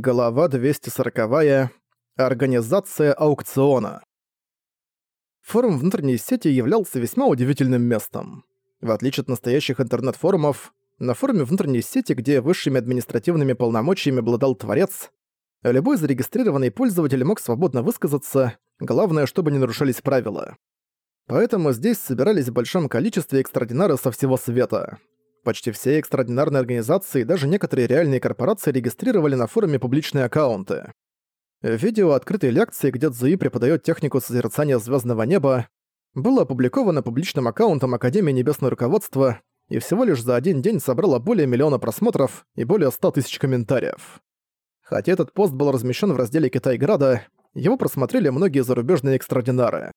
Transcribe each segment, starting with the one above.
Глава 240. Организация аукциона. Форум внутренней сети являлся весьма удивительным местом. В отличие от настоящих интернет-форумов, на форуме внутренней сети, где высшими административными полномочиями обладал Творец, любой зарегистрированный пользователь мог свободно высказаться, главное, чтобы не нарушались правила. Поэтому здесь собирались в большом количестве экстрадинары со всего света. Почти все экстраординарные организации и даже некоторые реальные корпорации регистрировали на форуме публичные аккаунты. Видео открытой лекции, где Цзуи преподает технику созерцания звездного неба, было опубликовано публичным аккаунтом Академии Небесного Руководства и всего лишь за один день собрало более миллиона просмотров и более 100 тысяч комментариев. Хотя этот пост был размещен в разделе Китайграда, его просмотрели многие зарубежные экстраординары.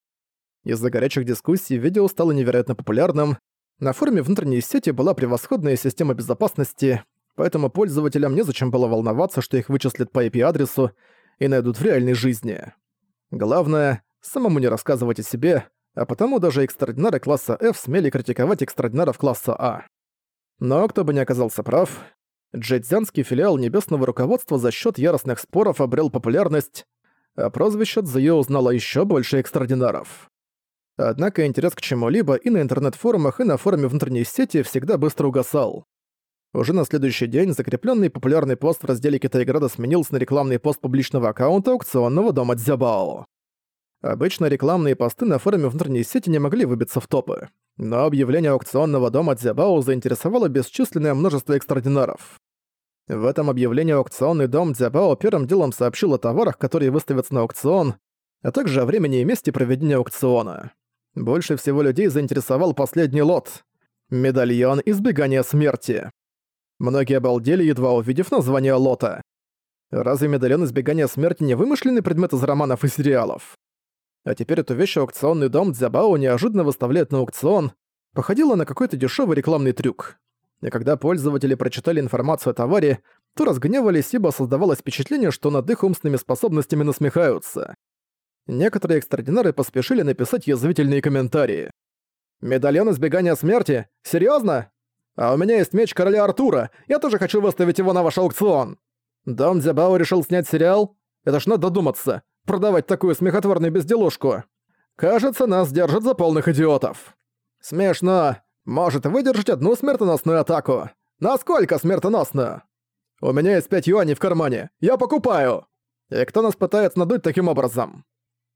Из-за горячих дискуссий видео стало невероятно популярным, на форуме внутренней сети была превосходная система безопасности, поэтому пользователям незачем было волноваться, что их вычислят по IP-адресу и найдут в реальной жизни. Главное, самому не рассказывать о себе, а потому даже экстрадинары класса F смели критиковать экстрадинаров класса А. Но кто бы не оказался прав, джетзянский филиал Небесного Руководства за счет яростных споров обрел популярность, а прозвище Цзуё узнало еще больше экстрадинаров. Однако интерес к чему-либо и на интернет-форумах, и на форуме внутренней сети всегда быстро угасал. Уже на следующий день закрепленный популярный пост в разделе Китайграда сменился на рекламный пост публичного аккаунта аукционного дома Дзябао. Обычно рекламные посты на форуме внутренней сети не могли выбиться в топы, но объявление аукционного дома Дзябао заинтересовало бесчисленное множество экстрадинаров. В этом объявлении аукционный дом Дзябао первым делом сообщил о товарах, которые выставятся на аукцион, а также о времени и месте проведения аукциона. Больше всего людей заинтересовал последний лот — медальон избегания смерти. Многие обалдели, едва увидев название лота. Разве медальон избегания смерти не вымышленный предмет из романов и сериалов? А теперь эту вещь аукционный дом Дзябао неожиданно выставляет на аукцион, походило на какой-то дешевый рекламный трюк. И когда пользователи прочитали информацию о товаре, то разгневались, ибо создавалось впечатление, что над их умственными способностями насмехаются некоторые экстрадинары поспешили написать язвительные комментарии. «Медальон избегания смерти? Серьёзно? А у меня есть меч короля Артура, я тоже хочу выставить его на ваш аукцион!» Дом Дзябао решил снять сериал? Это ж надо додуматься, продавать такую смехотворную безделушку. Кажется, нас держат за полных идиотов. Смешно. Может выдержать одну смертоносную атаку. Насколько смертоносную? У меня есть пять юаней в кармане. Я покупаю. И кто нас пытается надуть таким образом?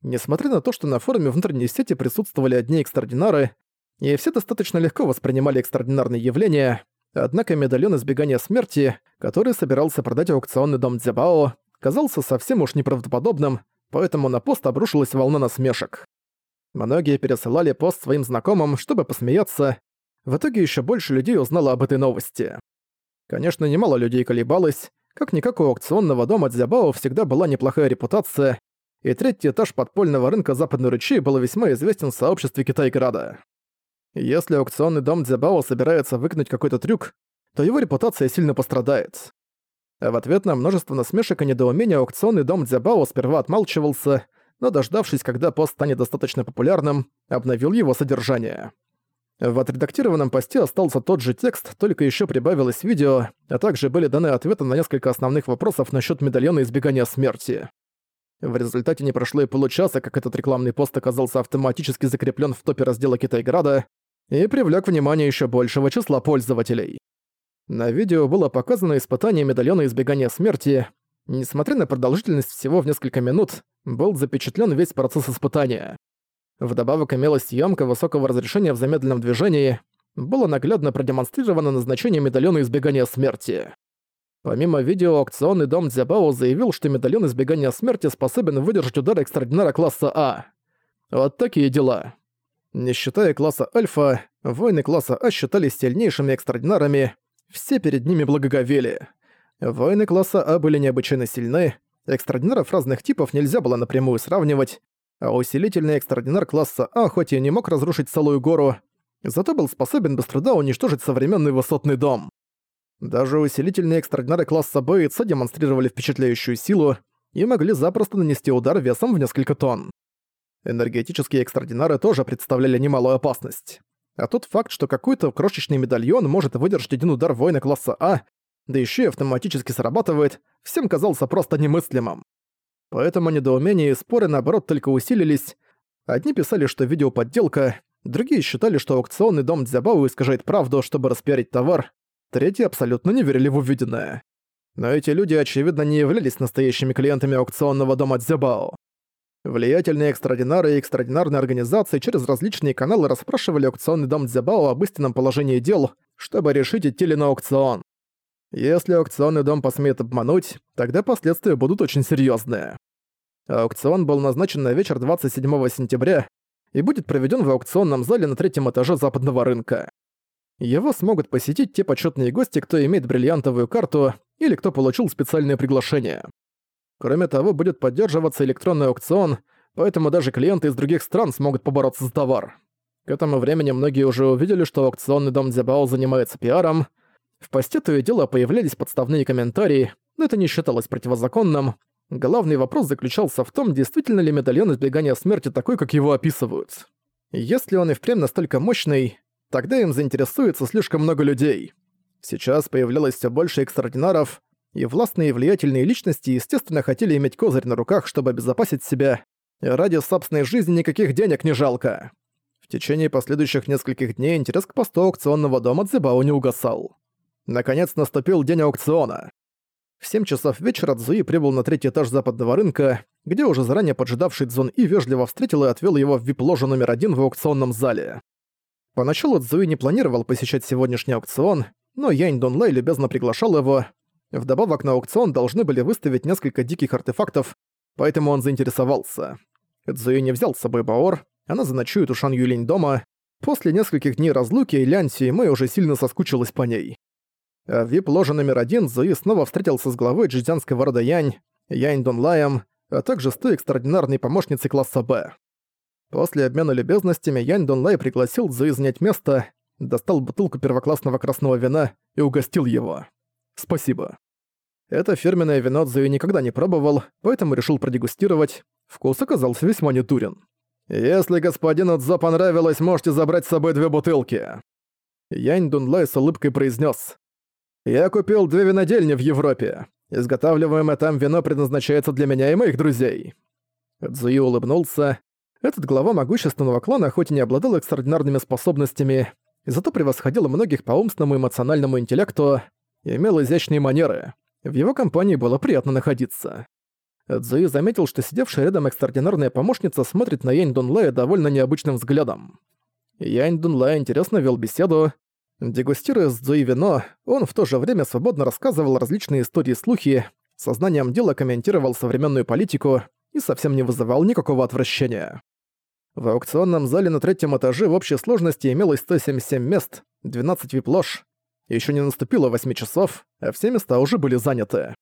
Несмотря на то, что на форуме внутренней сети присутствовали одни экстраординары, и все достаточно легко воспринимали экстраординарные явления, однако медальон избегания смерти, который собирался продать аукционный дом Дзябао, казался совсем уж неправдоподобным, поэтому на пост обрушилась волна насмешек. Многие пересылали пост своим знакомым, чтобы посмеяться. В итоге еще больше людей узнало об этой новости. Конечно, немало людей колебалось. Как-никак у аукционного дома Дзябао всегда была неплохая репутация, и третий этаж подпольного рынка Западной Ручей был весьма известен в сообществе Китайграда. Если аукционный дом Дзябао собирается выкинуть какой-то трюк, то его репутация сильно пострадает. В ответ на множество насмешек и недоумения аукционный дом Дзябао сперва отмалчивался, но дождавшись, когда пост станет достаточно популярным, обновил его содержание. В отредактированном посте остался тот же текст, только еще прибавилось видео, а также были даны ответы на несколько основных вопросов насчет медальона избегания смерти. В результате не прошло и получаса, как этот рекламный пост оказался автоматически закреплен в топе раздела Китайграда и привлек внимание еще большего числа пользователей. На видео было показано испытание медальона избегания смерти. Несмотря на продолжительность всего в несколько минут, был запечатлен весь процесс испытания. Вдобавок имелась съемка высокого разрешения в замедленном движении, было наглядно продемонстрировано назначение медальона избегания смерти. Помимо видео, аукционный дом Дзябао заявил, что медальон избегания смерти способен выдержать удар экстраординара класса А. Вот такие дела. Не считая класса Альфа, воины класса А считались сильнейшими экстраординарами, все перед ними благоговели. Воины класса А были необычайно сильны, экстраординаров разных типов нельзя было напрямую сравнивать, а усилительный экстраординар класса А хоть и не мог разрушить целую гору, зато был способен без труда уничтожить современный высотный дом. Даже усилительные экстраординары класса Б и С демонстрировали впечатляющую силу и могли запросто нанести удар весом в несколько тонн. Энергетические экстраординары тоже представляли немалую опасность. А тот факт, что какой-то крошечный медальон может выдержать один удар воина класса А, да еще и автоматически срабатывает, всем казался просто немыслимым. Поэтому недоумение и споры, наоборот, только усилились. Одни писали, что видео подделка, другие считали, что аукционный дом Дзябао искажает правду, чтобы распиарить товар, третьи абсолютно не верили в увиденное. Но эти люди, очевидно, не являлись настоящими клиентами аукционного дома Дзябао. Влиятельные экстрадинары и экстрадинарные организации через различные каналы расспрашивали аукционный дом Дзябао об истинном положении дел, чтобы решить, идти ли на аукцион. Если аукционный дом посмеет обмануть, тогда последствия будут очень серьезные. Аукцион был назначен на вечер 27 сентября и будет проведен в аукционном зале на третьем этаже западного рынка. Его смогут посетить те почетные гости, кто имеет бриллиантовую карту или кто получил специальное приглашение. Кроме того, будет поддерживаться электронный аукцион, поэтому даже клиенты из других стран смогут побороться за товар. К этому времени многие уже увидели, что аукционный дом Дзябао занимается пиаром. В посте то и дело появлялись подставные комментарии, но это не считалось противозаконным. Главный вопрос заключался в том, действительно ли медальон избегания смерти такой, как его описывают. Если он и впрямь настолько мощный, тогда им заинтересуется слишком много людей. Сейчас появлялось все больше экстраординаров, и властные и влиятельные личности, естественно, хотели иметь козырь на руках, чтобы обезопасить себя, ради собственной жизни никаких денег не жалко. В течение последующих нескольких дней интерес к посту аукционного дома Цзибао не угасал. Наконец наступил день аукциона. В 7 часов вечера Цзуи прибыл на третий этаж западного рынка, где уже заранее поджидавший Цзун И вежливо встретил и отвел его в вип-ложу номер один в аукционном зале. Поначалу Цзуи не планировал посещать сегодняшний аукцион, но Янь Донлай любезно приглашал его. Вдобавок на аукцион должны были выставить несколько диких артефактов, поэтому он заинтересовался. Цзуи не взял с собой Баор, она заночует у Шан Юлинь дома. После нескольких дней разлуки Лян Сюймэй уже сильно соскучилась по ней. А вип-ложе номер один Зуи снова встретился с главой джидзянского рода Янь, Янь Донлаем, а также с той экстраординарной помощницей класса Б. После обмена любезностями Янь Донлай пригласил Зуи занять место, достал бутылку первоклассного красного вина и угостил его. «Спасибо». Это фирменное вино Цзуи никогда не пробовал, поэтому решил продегустировать. Вкус оказался весьма недурен. «Если господину Цзо понравилось, можете забрать с собой две бутылки». Янь Дунлай с улыбкой произнес: «Я купил две винодельни в Европе. Изготавливаемое там вино предназначается для меня и моих друзей». Цзуи улыбнулся. Этот глава могущественного клана хоть и не обладал экстраординарными способностями, зато превосходил многих по умственному и эмоциональному интеллекту, имел изящные манеры. В его компании было приятно находиться. Цзуи заметил, что сидевшая рядом экстраординарная помощница смотрит на Янь Дунлая довольно необычным взглядом. Янь Дунлай интересно вел беседу. Дегустируя с Цзуи вино, он в то же время свободно рассказывал различные истории и слухи, сознанием дела комментировал современную политику и совсем не вызывал никакого отвращения. В аукционном зале на третьем этаже в общей сложности имелось 177 мест, 12 вип-лож, еще не наступило 8 часов, а все места уже были заняты.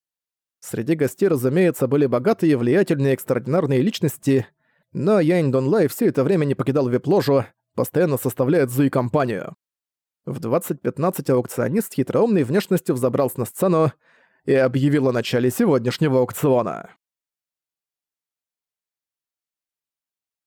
Среди гостей, разумеется, были богатые, влиятельные, экстраординарные личности, но Янь Донлай все это время не покидал вип-ложу, постоянно составляя Цзуи компанию. В 2015 аукционист хитроумной внешностью взобрался на сцену и объявил о начале сегодняшнего аукциона.